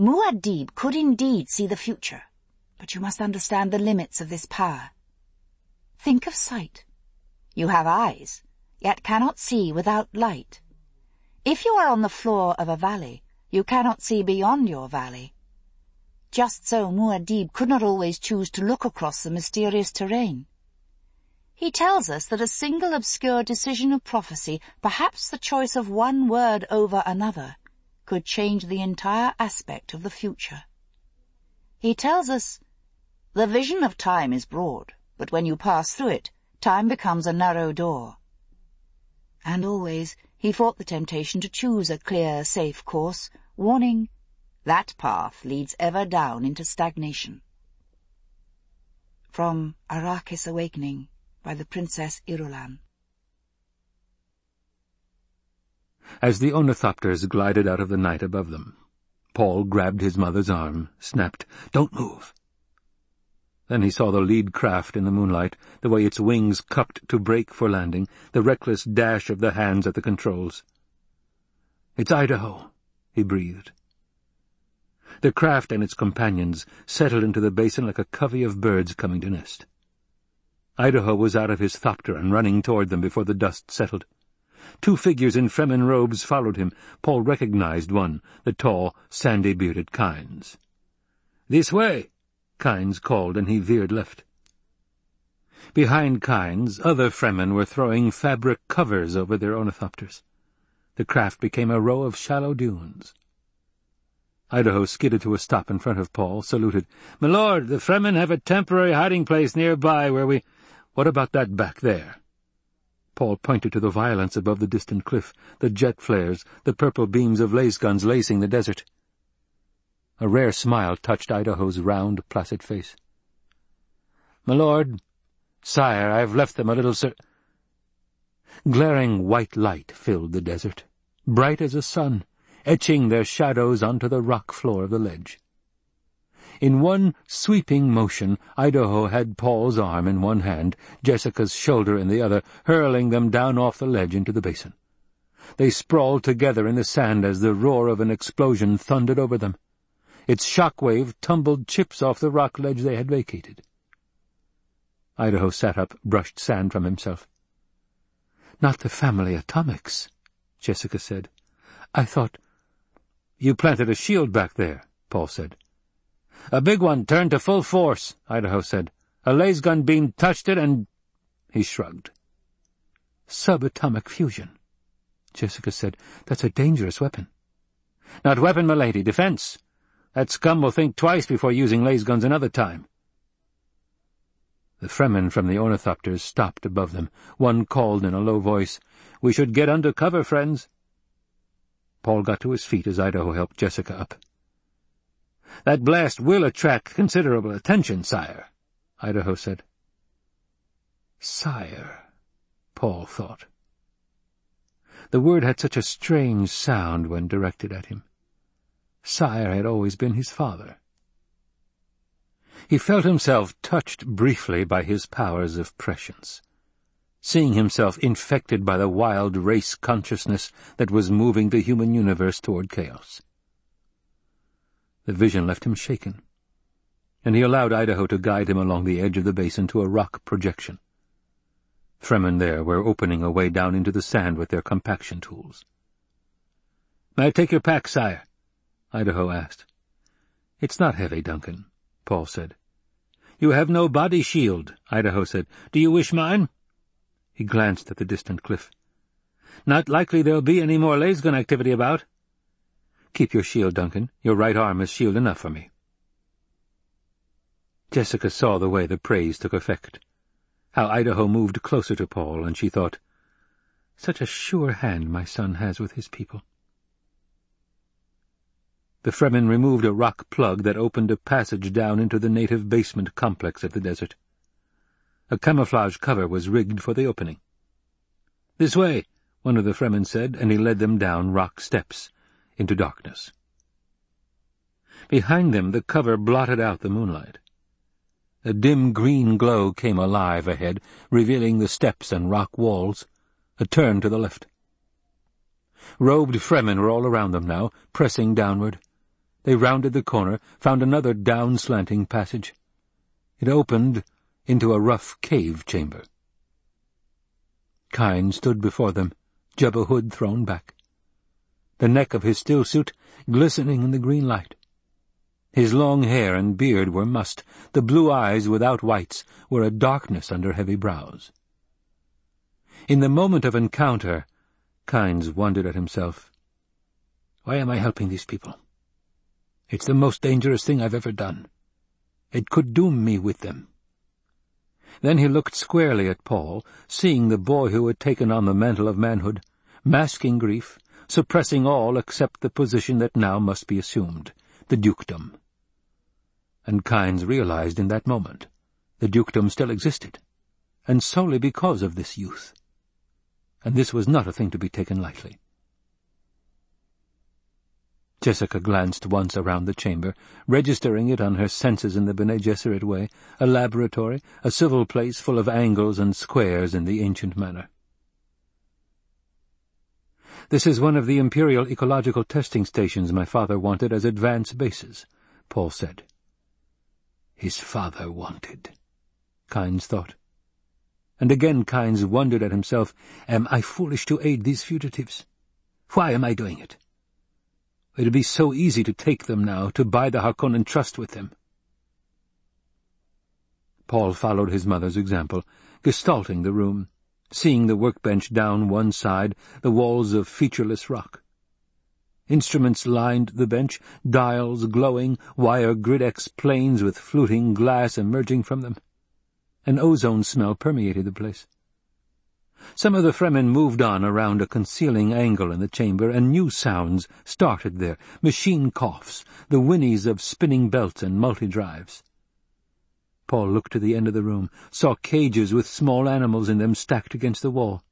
Muad'Dib could indeed see the future, but you must understand the limits of this power. Think of sight. You have eyes, yet cannot see without light. If you are on the floor of a valley, you cannot see beyond your valley. Just so Muad'Dib could not always choose to look across the mysterious terrain. He tells us that a single obscure decision of prophecy, perhaps the choice of one word over another, could change the entire aspect of the future. He tells us, the vision of time is broad, but when you pass through it, time becomes a narrow door. And always he fought the temptation to choose a clear, safe course, warning, that path leads ever down into stagnation. From Arrakis Awakening by the Princess Irulan. As the ornithopters glided out of the night above them, Paul grabbed his mother's arm, snapped, Don't move! Then he saw the lead craft in the moonlight, the way its wings cupped to brake for landing, the reckless dash of the hands at the controls. It's Idaho, he breathed. The craft and its companions settled into the basin like a covey of birds coming to nest. Idaho was out of his thopter and running toward them before the dust settled. Two figures in Fremen robes followed him. Paul recognized one, the tall, sandy-bearded Kynes. "'This way!' Kynes called, and he veered left. Behind Kynes, other Fremen were throwing fabric covers over their ornithopters. The craft became a row of shallow dunes. Idaho skidded to a stop in front of Paul, saluted. "'My lord, the Fremen have a temporary hiding place nearby where we—' What about that back there? Paul pointed to the violence above the distant cliff, the jet flares, the purple beams of lasguns lacing the desert. A rare smile touched Idaho's round, placid face. "'My lord, sire, I have left them a little sir—' Glaring white light filled the desert, bright as a sun, etching their shadows onto the rock floor of the ledge. In one sweeping motion, Idaho had Paul's arm in one hand, Jessica's shoulder in the other, hurling them down off the ledge into the basin. They sprawled together in the sand as the roar of an explosion thundered over them. Its shock wave tumbled chips off the rock ledge they had vacated. Idaho sat up, brushed sand from himself. "'Not the family atomics,' Jessica said. "'I thought—' "'You planted a shield back there,' Paul said. A big one turned to full force, Idaho said. A lasgun beam touched it and... He shrugged. Subatomic fusion, Jessica said. That's a dangerous weapon. Not weapon, milady, defense. That scum will think twice before using lasguns another time. The Fremen from the ornithopters stopped above them. One called in a low voice, We should get under cover, friends. Paul got to his feet as Idaho helped Jessica up. That blast will attract considerable attention, sire, Idaho said. Sire, Paul thought. The word had such a strange sound when directed at him. Sire had always been his father. He felt himself touched briefly by his powers of prescience, seeing himself infected by the wild race consciousness that was moving the human universe toward chaos. The vision left him shaken, and he allowed Idaho to guide him along the edge of the basin to a rock projection. Fremen there were opening a way down into the sand with their compaction tools. "'May I take your pack, sire?' Idaho asked. "'It's not heavy, Duncan,' Paul said. "'You have no body shield,' Idaho said. "'Do you wish mine?' He glanced at the distant cliff. "'Not likely there'll be any more lasgun activity about.' Keep your shield, Duncan. Your right arm is shield enough for me. Jessica saw the way the praise took effect, how Idaho moved closer to Paul, and she thought, Such a sure hand my son has with his people. The Fremen removed a rock plug that opened a passage down into the native basement complex of the desert. A camouflage cover was rigged for the opening. "'This way,' one of the Fremen said, and he led them down rock steps, into darkness. Behind them the cover blotted out the moonlight. A dim green glow came alive ahead, revealing the steps and rock walls. A turn to the left. Robed Fremen were all around them now, pressing downward. They rounded the corner, found another down-slanting passage. It opened into a rough cave chamber. Kynes stood before them, jubba hood thrown back. The neck of his still suit glistening in the green light. His long hair and beard were mussed. The blue eyes, without whites, were a darkness under heavy brows. In the moment of encounter, Kynes wondered at himself. Why am I helping these people? It's the most dangerous thing I've ever done. It could doom me with them. Then he looked squarely at Paul, seeing the boy who had taken on the mantle of manhood, masking grief, suppressing all except the position that now must be assumed, the dukedom. And Kynes realized in that moment the dukedom still existed, and solely because of this youth. And this was not a thing to be taken lightly. Jessica glanced once around the chamber, registering it on her senses in the Bene Gesserit way, a laboratory, a civil place full of angles and squares in the ancient manner. This is one of the Imperial ecological testing stations my father wanted as advance bases, Paul said. His father wanted, Kynes thought. And again Kynes wondered at himself, am I foolish to aid these fugitives? Why am I doing it? It'd be so easy to take them now, to buy the Harkonnen trust with them. Paul followed his mother's example, gestalting the room, seeing the workbench down one side, the walls of featureless rock. Instruments lined the bench, dials glowing, wire grid-X planes with fluting glass emerging from them. An ozone smell permeated the place. Some of the Fremen moved on around a concealing angle in the chamber, and new sounds started there, machine coughs, the whinnies of spinning belts and multi-drives. Paul looked to the end of the room, saw cages with small animals in them stacked against the wall.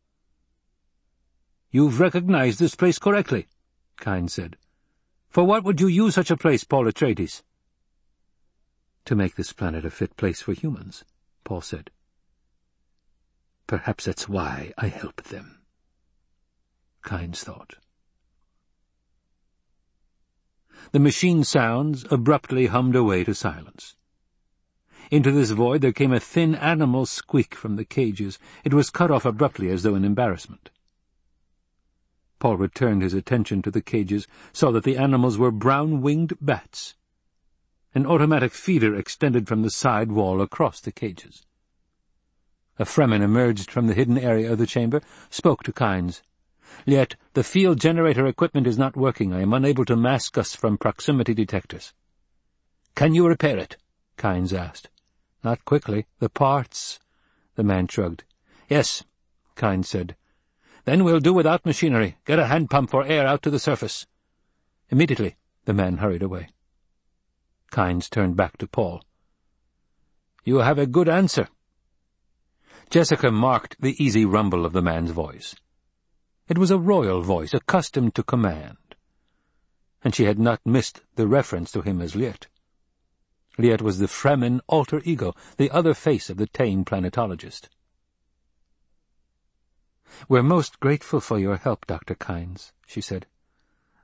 "'You've recognized this place correctly,' Kynes said. "'For what would you use such a place, Paul Atreides?' "'To make this planet a fit place for humans,' Paul said. Perhaps that's why I help them. Kynes thought. The machine sounds abruptly hummed away to silence. Into this void there came a thin animal squeak from the cages. It was cut off abruptly as though in embarrassment. Paul returned his attention to the cages, saw that the animals were brown-winged bats. An automatic feeder extended from the side wall across the cages. A Fremen emerged from the hidden area of the chamber, spoke to Kynes. Yet the field generator equipment is not working. I am unable to mask us from proximity detectors. Can you repair it? Kynes asked. Not quickly. The parts... The man shrugged. Yes, Kynes said. Then we'll do without machinery. Get a hand pump for air out to the surface. Immediately, the man hurried away. Kynes turned back to Paul. You have a good answer, Jessica marked the easy rumble of the man's voice. It was a royal voice, accustomed to command. And she had not missed the reference to him as Liet. Liet was the Fremen alter ego, the other face of the tame planetologist. "'We're most grateful for your help, Dr. Kynes,' she said.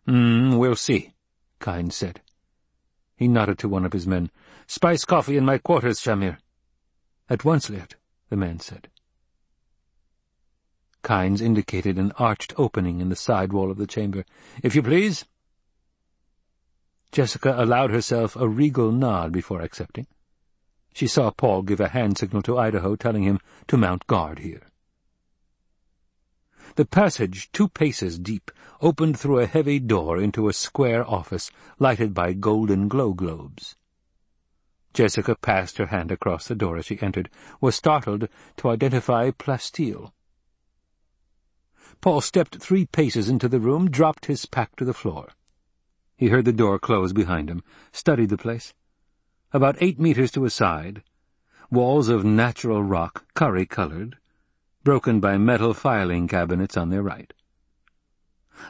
"'Hmm, we'll see,' Kynes said. He nodded to one of his men. "'Spice coffee in my quarters, Shamir.' "'At once, Liet.' the man said. Kynes indicated an arched opening in the side wall of the chamber. "'If you please.' Jessica allowed herself a regal nod before accepting. She saw Paul give a hand signal to Idaho, telling him to mount guard here. The passage, two paces deep, opened through a heavy door into a square office, lighted by golden glow globes. Jessica passed her hand across the door as she entered, was startled to identify plasteel. Paul stepped three paces into the room, dropped his pack to the floor. He heard the door close behind him, studied the place. About eight meters to his side, walls of natural rock, curry-colored, broken by metal filing cabinets on their right.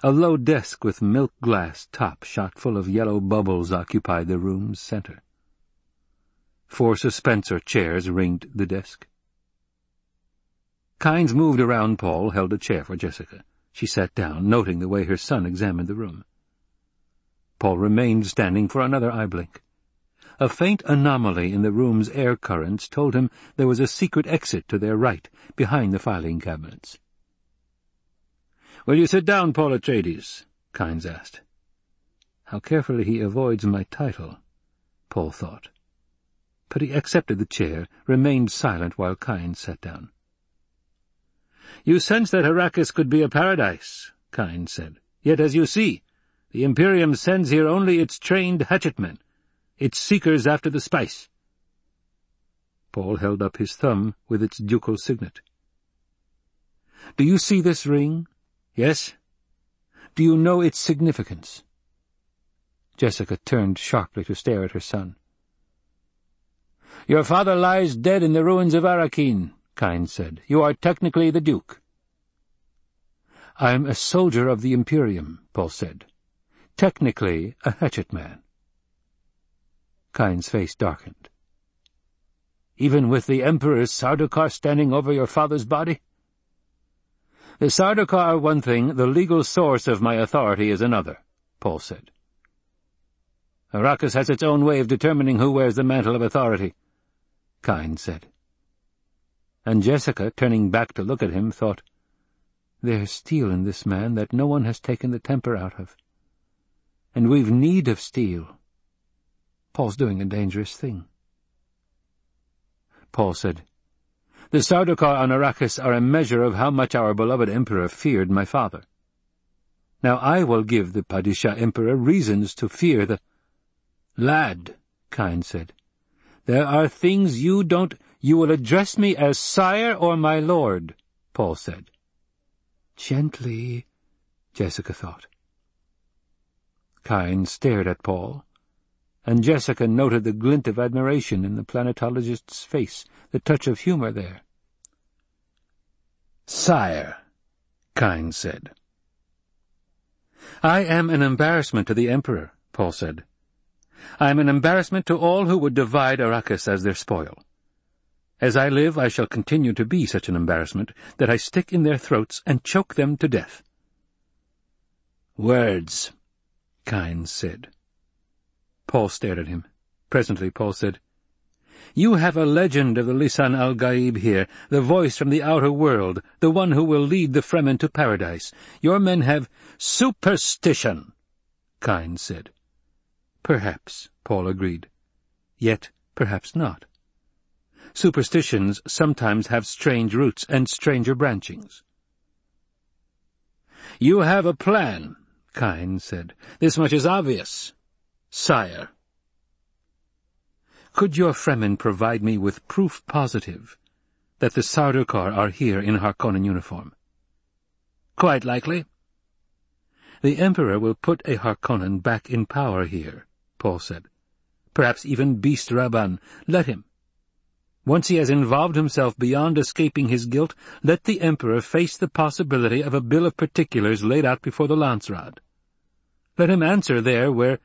A low desk with milk-glass top shot full of yellow bubbles occupied the room's center. Four suspensor chairs ringed the desk. Kynes moved around Paul, held a chair for Jessica. She sat down, noting the way her son examined the room. Paul remained standing for another eye blink. A faint anomaly in the room's air currents told him there was a secret exit to their right, behind the filing cabinets. "'Will you sit down, Paul Atreides?' Kynes asked. How carefully he avoids my title, Paul thought. But he accepted the chair, remained silent while Kynes sat down. "'You sense that Arrakis could be a paradise,' Kynes said. "'Yet, as you see, the Imperium sends here only its trained hatchetmen, its seekers after the spice.' Paul held up his thumb with its ducal signet. "'Do you see this ring?' "'Yes.' "'Do you know its significance?' Jessica turned sharply to stare at her son. "'Your father lies dead in the ruins of Arrakeen,' Kynes said. "'You are technically the Duke.' "'I am a soldier of the Imperium,' Paul said. "'Technically a hatchet-man.' Kynes' face darkened. "'Even with the Emperor's Sardaukar standing over your father's body?' "'The Sardaukar are one thing, the legal source of my authority is another,' Paul said. Arrakis has its own way of determining who wears the mantle of authority, Kynes said. And Jessica, turning back to look at him, thought, There's steel in this man that no one has taken the temper out of. And we've need of steel. Paul's doing a dangerous thing. Paul said, The Sardaukar and Arrakis are a measure of how much our beloved Emperor feared my father. Now I will give the Padishah Emperor reasons to fear the Lad, Kynes said, there are things you don't— You will address me as sire or my lord, Paul said. Gently, Jessica thought. Kynes stared at Paul, and Jessica noted the glint of admiration in the planetologist's face, the touch of humor there. Sire, Kynes said. I am an embarrassment to the Emperor, Paul said. I am an embarrassment to all who would divide Arrakis as their spoil. As I live, I shall continue to be such an embarrassment that I stick in their throats and choke them to death. Words, Kynes said. Paul stared at him. Presently Paul said, You have a legend of the Lisan al-Gaib here, the voice from the outer world, the one who will lead the Fremen to paradise. Your men have superstition, Kynes said. Perhaps, Paul agreed. Yet perhaps not. Superstitions sometimes have strange roots and stranger branchings. You have a plan, Kynes said. This much is obvious. Sire. Could your Fremen provide me with proof positive that the Sardaukar are here in Harkonnen uniform? Quite likely. The Emperor will put a Harkonnen back in power here, Paul said. Perhaps even Beast Rabban. Let him. Once he has involved himself beyond escaping his guilt, let the Emperor face the possibility of a bill of particulars laid out before the Landsraad. Let him answer there where—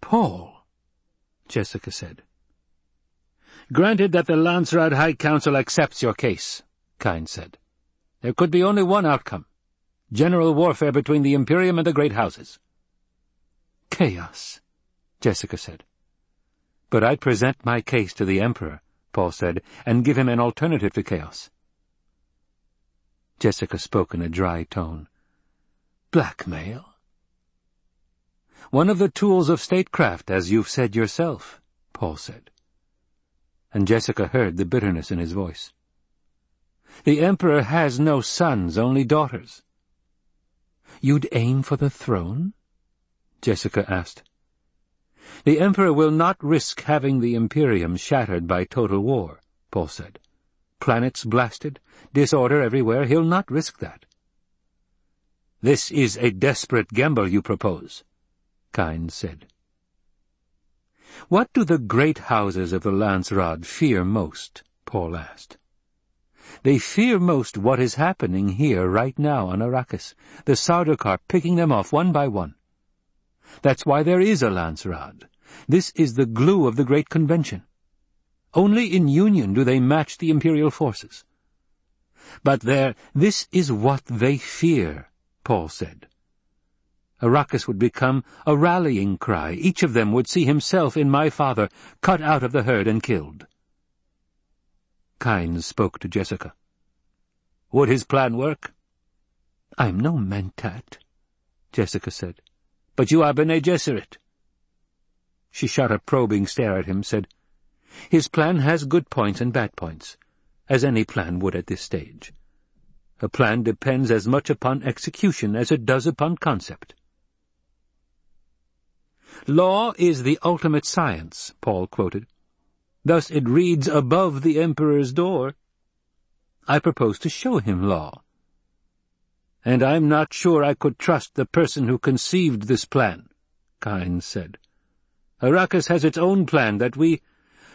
Paul, Jessica said. Granted that the Landsraad High Council accepts your case, Kynes said. There could be only one outcome. General warfare between the Imperium and the Great Houses. Chaos, Jessica said. But I'd present my case to the Emperor, Paul said, and give him an alternative to chaos. Jessica spoke in a dry tone. Blackmail? One of the tools of statecraft, as you've said yourself, Paul said. And Jessica heard the bitterness in his voice. The Emperor has no sons, only daughters. You'd aim for the throne? Jessica asked. The Emperor will not risk having the Imperium shattered by total war, Paul said. Planets blasted, disorder everywhere, he'll not risk that. This is a desperate gamble you propose, Kynes said. What do the great houses of the Landsraad fear most? Paul asked. They fear most what is happening here right now on Arrakis, the Sardaukar picking them off one by one. That's why there is a Landsraad. This is the glue of the great convention. Only in union do they match the imperial forces. But there, this is what they fear, Paul said. Arrakis would become a rallying cry. Each of them would see himself in my father cut out of the herd and killed. Kynes spoke to Jessica. Would his plan work? I'm no mentat, Jessica said. But you are Bene Gesserit. She shot a probing stare at him, said, His plan has good points and bad points, as any plan would at this stage. A plan depends as much upon execution as it does upon concept. Law is the ultimate science, Paul quoted. Thus it reads above the Emperor's door. I propose to show him law. And I'm not sure I could trust the person who conceived this plan, Kynes said. Arrakis has its own plan that we—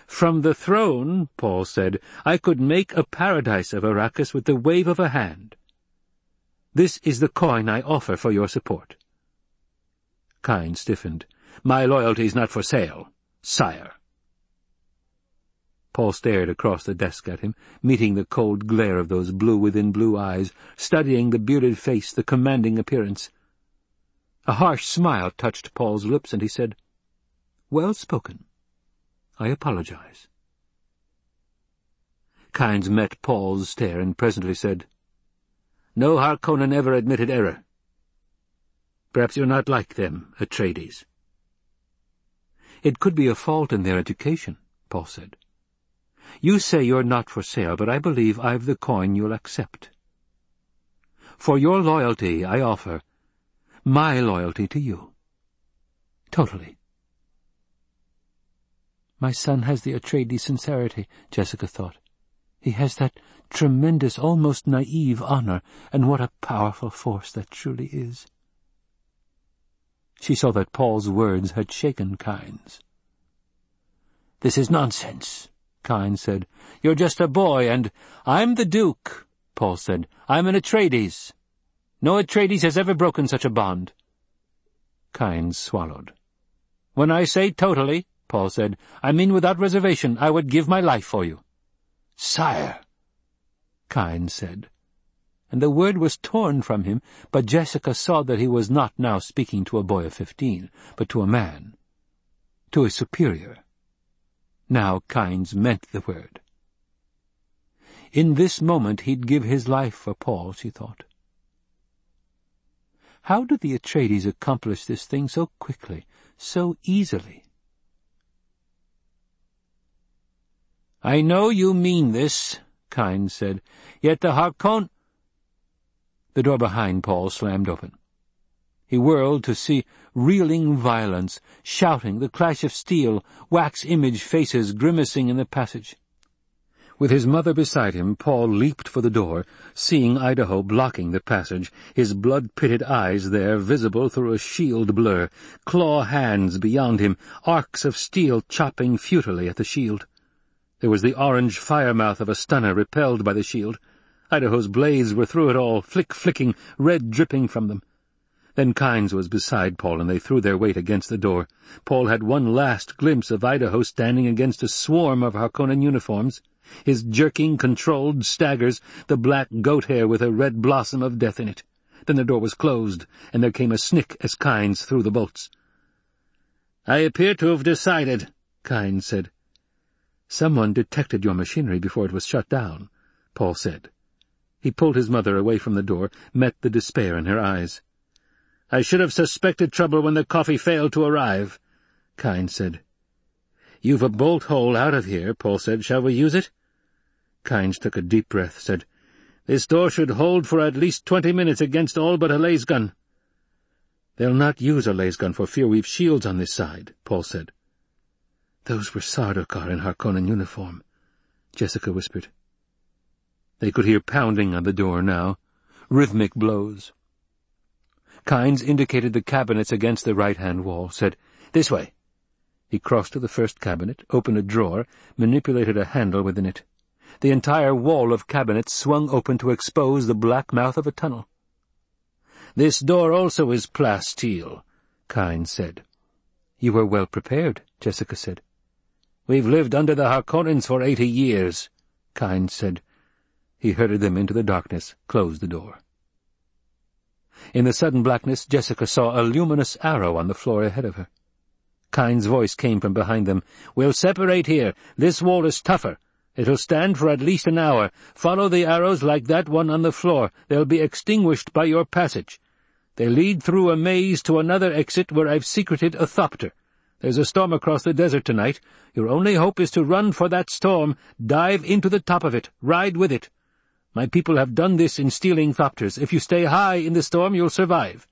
From the throne, Paul said, I could make a paradise of Arrakis with the wave of a hand. This is the coin I offer for your support. Kynes stiffened. My loyalty is not for sale, sire. Paul stared across the desk at him, meeting the cold glare of those blue-within-blue eyes, studying the bearded face, the commanding appearance. A harsh smile touched Paul's lips, and he said, Well spoken. I apologize. Kynes met Paul's stare and presently said, No Harkonnen ever admitted error. Perhaps you're not like them, Atreides. It could be a fault in their education, Paul said. You say you're not for sale, but I believe I've the coin you'll accept. For your loyalty, I offer my loyalty to you. Totally. My son has the Atreides sincerity, Jessica thought. He has that tremendous, almost naive honor, and what a powerful force that truly is. She saw that Paul's words had shaken Kynes. "'This is nonsense,' Kynes said. "'You're just a boy, and—' "'I'm the Duke,' Paul said. "'I'm an Atreides. No Atreides has ever broken such a bond.' Kynes swallowed. "'When I say totally,' Paul said, "'I mean without reservation. I would give my life for you.' "'Sire,' Kynes said and the word was torn from him, but Jessica saw that he was not now speaking to a boy of fifteen, but to a man, to a superior. Now Kynes meant the word. In this moment he'd give his life for Paul, she thought. How did the Atreides accomplish this thing so quickly, so easily? "'I know you mean this,' Kynes said, "'yet the Harkon— the door behind Paul slammed open. He whirled to see reeling violence, shouting, the clash of steel, wax-image faces grimacing in the passage. With his mother beside him, Paul leaped for the door, seeing Idaho blocking the passage, his blood-pitted eyes there visible through a shield blur, claw hands beyond him, arcs of steel chopping futilely at the shield. There was the orange fire-mouth of a stunner repelled by the shield. Idaho's blades were through it all, flick-flicking, red dripping from them. Then Kynes was beside Paul, and they threw their weight against the door. Paul had one last glimpse of Idaho standing against a swarm of Harkonnen uniforms, his jerking, controlled staggers, the black goat hair with a red blossom of death in it. Then the door was closed, and there came a snick as Kynes threw the bolts. "'I appear to have decided,' Kynes said. "'Someone detected your machinery before it was shut down,' Paul said. He pulled his mother away from the door, met the despair in her eyes. "'I should have suspected trouble when the coffee failed to arrive,' Kynes said. "'You've a bolt hole out of here,' Paul said. "'Shall we use it?' Kynes took a deep breath, said, "'This door should hold for at least twenty minutes against all but a lasgun.' "'They'll not use a lasgun for fear we've shields on this side,' Paul said. "'Those were Sardaukar in Harkonnen uniform,' Jessica whispered. They could hear pounding on the door now, rhythmic blows. Kynes indicated the cabinets against the right-hand wall, said, "'This way.' He crossed to the first cabinet, opened a drawer, manipulated a handle within it. The entire wall of cabinets swung open to expose the black mouth of a tunnel. "'This door also is plasteel,' Kynes said. "'You were well prepared,' Jessica said. "'We've lived under the Harkonnens for eighty years,' Kynes said. He herded them into the darkness, closed the door. In the sudden blackness, Jessica saw a luminous arrow on the floor ahead of her. Kynes' voice came from behind them. "'We'll separate here. This wall is tougher. It'll stand for at least an hour. Follow the arrows like that one on the floor. They'll be extinguished by your passage. They lead through a maze to another exit where I've secreted a thopter. There's a storm across the desert tonight. Your only hope is to run for that storm, dive into the top of it, ride with it. My people have done this in stealing thopters. If you stay high in the storm, you'll survive.'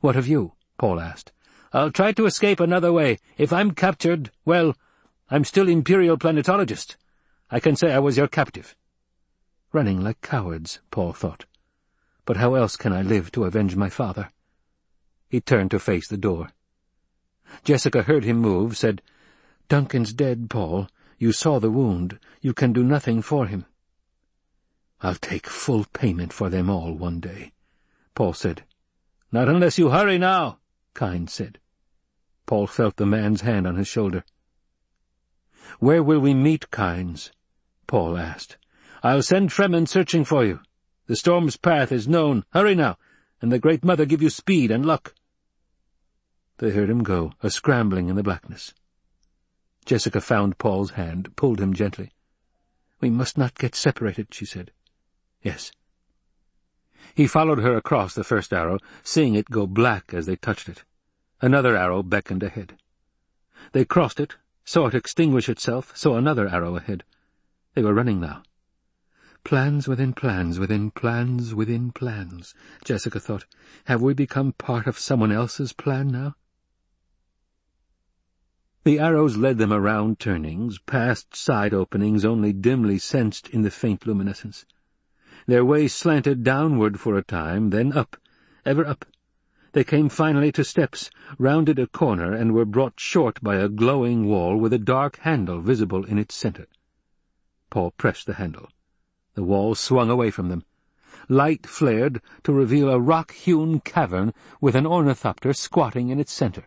"'What of you?' Paul asked. "'I'll try to escape another way. If I'm captured, well, I'm still Imperial Planetologist. I can say I was your captive.' Running like cowards, Paul thought. But how else can I live to avenge my father? He turned to face the door. Jessica heard him move, said, Duncan's dead, Paul. You saw the wound. You can do nothing for him. I'll take full payment for them all one day, Paul said. Not unless you hurry now, Kynes said. Paul felt the man's hand on his shoulder. Where will we meet, Kynes? Paul asked. I'll send Fremen searching for you. The storm's path is known. Hurry now, and the Great Mother give you speed and luck. They heard him go, a scrambling in the blackness. Jessica found Paul's hand, pulled him gently. We must not get separated, she said. Yes. He followed her across the first arrow, seeing it go black as they touched it. Another arrow beckoned ahead. They crossed it, saw it extinguish itself, saw another arrow ahead. They were running now. Plans within plans within plans within plans, Jessica thought. Have we become part of someone else's plan now? The arrows led them around turnings, past side openings only dimly sensed in the faint luminescence. Their way slanted downward for a time, then up, ever up. They came finally to steps, rounded a corner, and were brought short by a glowing wall with a dark handle visible in its centre. Paul pressed the handle. The wall swung away from them. Light flared to reveal a rock-hewn cavern with an ornithopter squatting in its centre.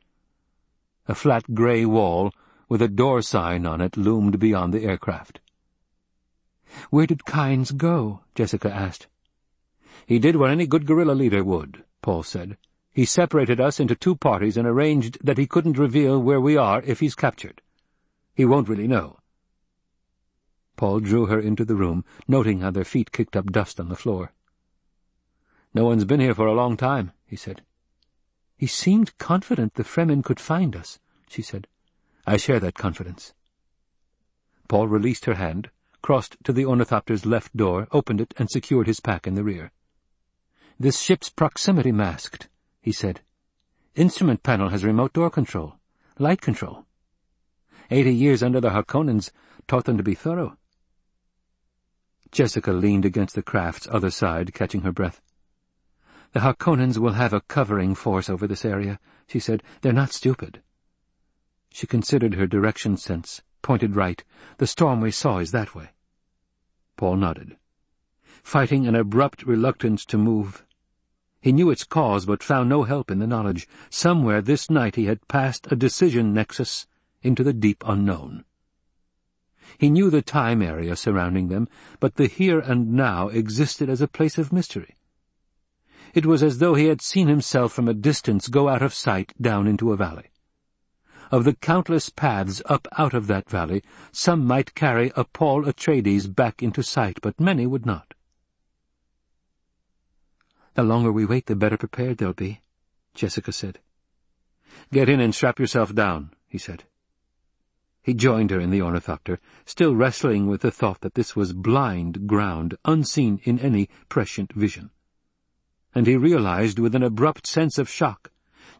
A flat grey wall with a door sign on it loomed beyond the aircraft. "'Where did Kynes go?' Jessica asked. "'He did what any good guerrilla leader would,' Paul said. "'He separated us into two parties and arranged that he couldn't reveal where we are if he's captured. He won't really know.' Paul drew her into the room, noting how their feet kicked up dust on the floor. "'No one's been here for a long time,' he said. "'He seemed confident the Fremen could find us,' she said. "'I share that confidence.' Paul released her hand, crossed to the ornithopter's left door, opened it, and secured his pack in the rear. "'This ship's proximity masked,' he said. "'Instrument panel has remote door control, light control. Eighty years under the Harkonnens taught them to be thorough.' Jessica leaned against the craft's other side, catching her breath. "'The Harkonnens will have a covering force over this area,' she said. "'They're not stupid.' She considered her direction sense, pointed right. The storm we saw is that way. Paul nodded. Fighting an abrupt reluctance to move. He knew its cause, but found no help in the knowledge. Somewhere this night he had passed a decision nexus into the deep unknown. He knew the time area surrounding them, but the here and now existed as a place of mystery. It was as though he had seen himself from a distance go out of sight down into a valley. Of the countless paths up out of that valley, some might carry a Paul Atreides back into sight, but many would not. The longer we wait, the better prepared they'll be, Jessica said. Get in and strap yourself down, he said. He joined her in the ornithopter, still wrestling with the thought that this was blind ground, unseen in any prescient vision. And he realized with an abrupt sense of shock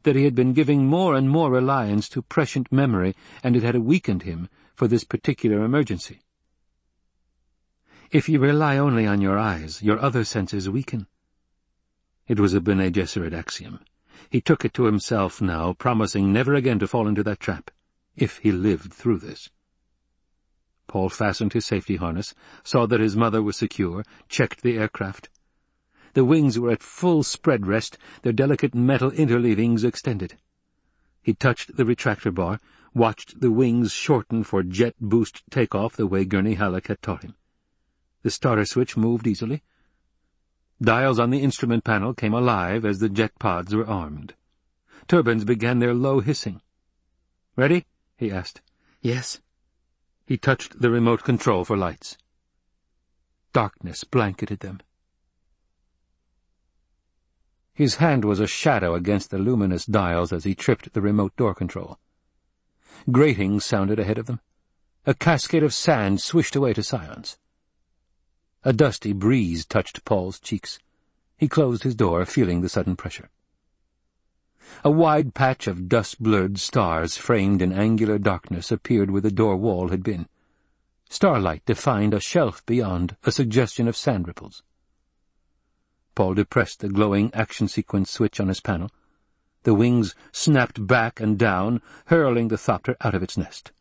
that he had been giving more and more reliance to prescient memory, and it had weakened him for this particular emergency. If you rely only on your eyes, your other senses weaken. It was a Bene Gesserit axiom. He took it to himself now, promising never again to fall into that trap, if he lived through this. Paul fastened his safety harness, saw that his mother was secure, checked the aircraft, the wings were at full spread rest, their delicate metal interleavings extended. He touched the retractor bar, watched the wings shorten for jet boost takeoff the way Gurney Halleck had taught him. The starter switch moved easily. Dials on the instrument panel came alive as the jet pods were armed. Turbines began their low hissing. "'Ready?' he asked. "'Yes.' He touched the remote control for lights. Darkness blanketed them. His hand was a shadow against the luminous dials as he tripped the remote door control. Gratings sounded ahead of them. A cascade of sand swished away to silence. A dusty breeze touched Paul's cheeks. He closed his door, feeling the sudden pressure. A wide patch of dust-blurred stars framed in angular darkness appeared where the door wall had been. Starlight defined a shelf beyond, a suggestion of sand ripples. Paul depressed the glowing action sequence switch on his panel. The wings snapped back and down, hurling the thopter out of its nest.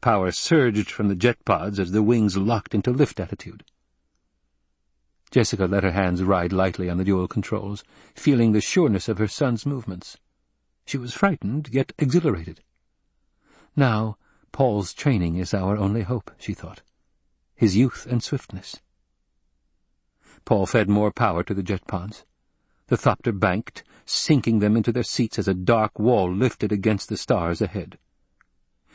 Power surged from the jet pods as the wings locked into lift attitude. Jessica let her hands ride lightly on the dual controls, feeling the sureness of her son's movements. She was frightened, yet exhilarated. Now, Paul's training is our only hope, she thought. His youth and swiftness. Paul fed more power to the jet pods. The thopter banked, sinking them into their seats as a dark wall lifted against the stars ahead.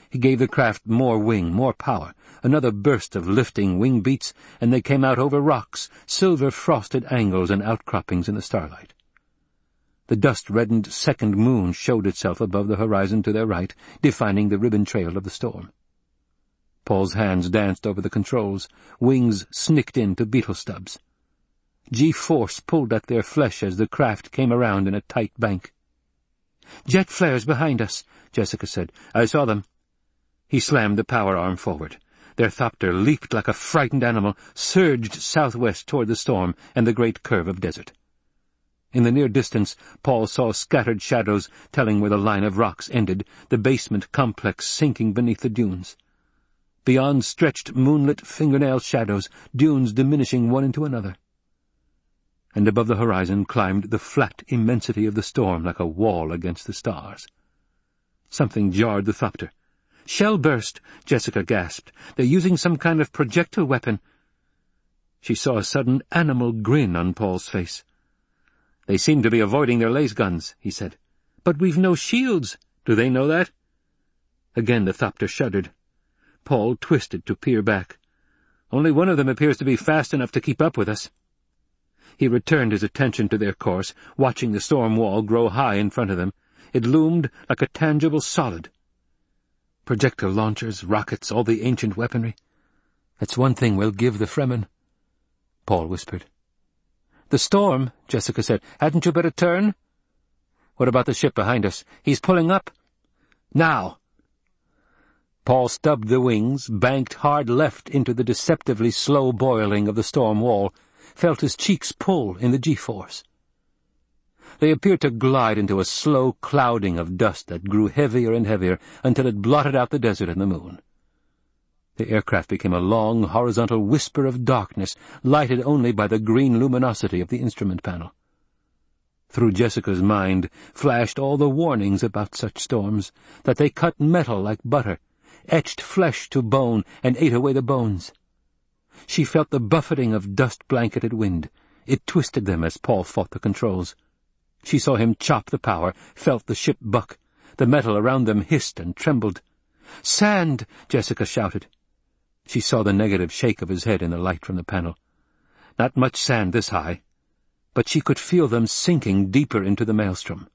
He gave the craft more wing, more power, another burst of lifting wing beats, and they came out over rocks, silver-frosted angles and outcroppings in the starlight. The dust-reddened second moon showed itself above the horizon to their right, defining the ribbon trail of the storm. Paul's hands danced over the controls, wings snicked into beetle stubs. G-force pulled at their flesh as the craft came around in a tight bank. "'Jet flares behind us,' Jessica said. "'I saw them.' He slammed the power arm forward. Their thopter leaped like a frightened animal, surged southwest toward the storm and the great curve of desert. In the near distance, Paul saw scattered shadows telling where the line of rocks ended, the basement complex sinking beneath the dunes. Beyond stretched moonlit fingernail shadows, dunes diminishing one into another. And above the horizon climbed the flat immensity of the storm like a wall against the stars. Something jarred the thopter. Shell burst, Jessica gasped. They're using some kind of projectile weapon. She saw a sudden animal grin on Paul's face. They seem to be avoiding their lasguns, he said. But we've no shields. Do they know that? Again the thopter shuddered. Paul twisted to peer back. Only one of them appears to be fast enough to keep up with us. He returned his attention to their course, watching the storm wall grow high in front of them. It loomed like a tangible solid. Projectile launchers, rockets, all the ancient weaponry. That's one thing we'll give the Fremen, Paul whispered. The storm, Jessica said. Hadn't you better turn? What about the ship behind us? He's pulling up. Now! Paul stubbed the wings, banked hard left into the deceptively slow boiling of the storm wall, felt his cheeks pull in the G-force. They appeared to glide into a slow clouding of dust that grew heavier and heavier until it blotted out the desert and the moon. The aircraft became a long, horizontal whisper of darkness, lighted only by the green luminosity of the instrument panel. Through Jessica's mind flashed all the warnings about such storms, that they cut metal like butter, etched flesh to bone, and ate away the bones. She felt the buffeting of dust-blanketed wind. It twisted them as Paul fought the controls. She saw him chop the power, felt the ship buck. The metal around them hissed and trembled. "'Sand!' Jessica shouted. She saw the negative shake of his head in the light from the panel. Not much sand this high, but she could feel them sinking deeper into the maelstrom.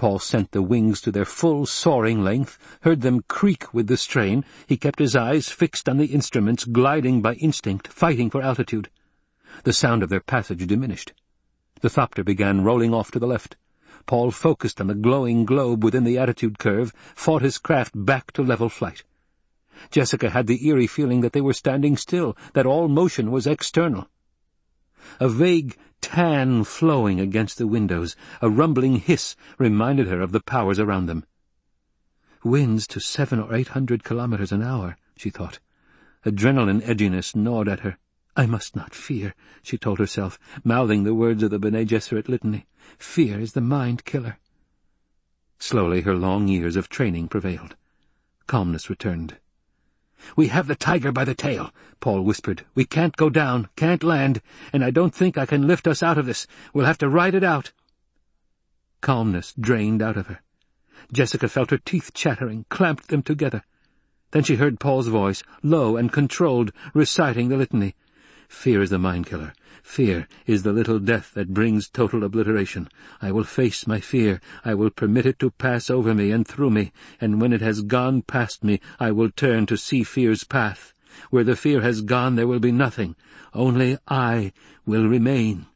Paul sent the wings to their full soaring length, heard them creak with the strain. He kept his eyes fixed on the instruments, gliding by instinct, fighting for altitude. The sound of their passage diminished. The thopter began rolling off to the left. Paul focused on the glowing globe within the attitude curve, fought his craft back to level flight. Jessica had the eerie feeling that they were standing still, that all motion was external. A vague tan flowing against the windows, a rumbling hiss, reminded her of the powers around them. Winds to seven or eight hundred kilometers an hour, she thought. Adrenaline edginess gnawed at her. I must not fear, she told herself, mouthing the words of the Bene Gesserit litany. Fear is the mind-killer. Slowly her long years of training prevailed. Calmness returned. We have the tiger by the tail, Paul whispered. We can't go down, can't land, and I don't think I can lift us out of this. We'll have to ride it out. Calmness drained out of her. Jessica felt her teeth chattering, clamped them together. Then she heard Paul's voice, low and controlled, reciting the litany. Fear is the mind-killer. Fear is the little death that brings total obliteration. I will face my fear. I will permit it to pass over me and through me, and when it has gone past me, I will turn to see fear's path. Where the fear has gone there will be nothing. Only I will remain.